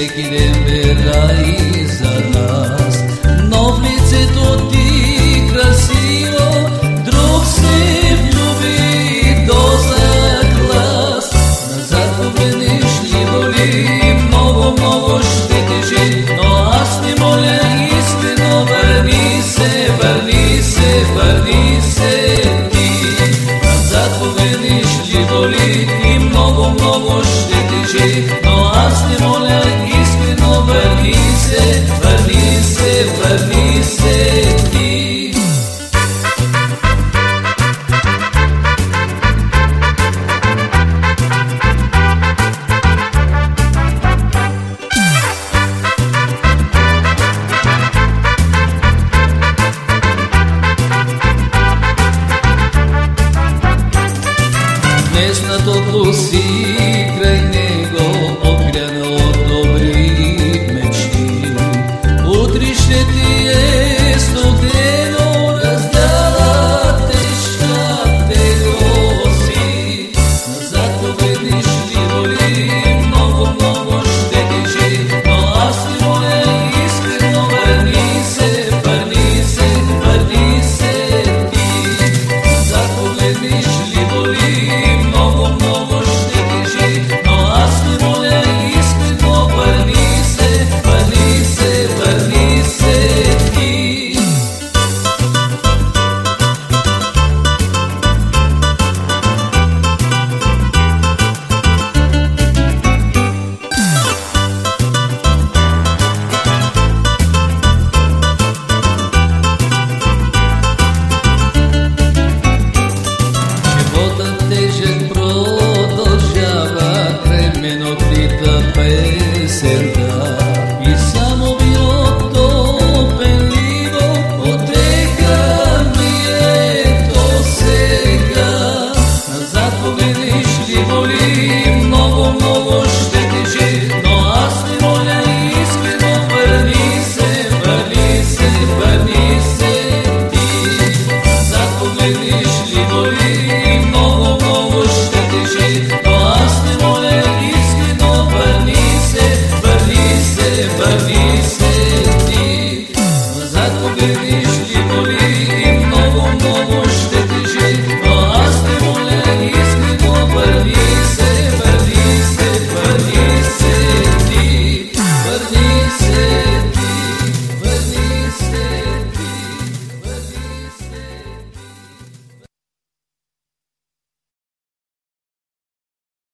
всеки ден вера и за нас. Но в лицето ти красиво, друг се влюби до заглас. Назад погледнеш ни боли, много, много ще тежи, но аз не моля искрено, върни се, върни се, върни се ти. Назад погледнеш ни боли и много, много ще тежи, но аз не моля искрено, vernice, vernice, vernice ti. Mesmo na todo sítio morir.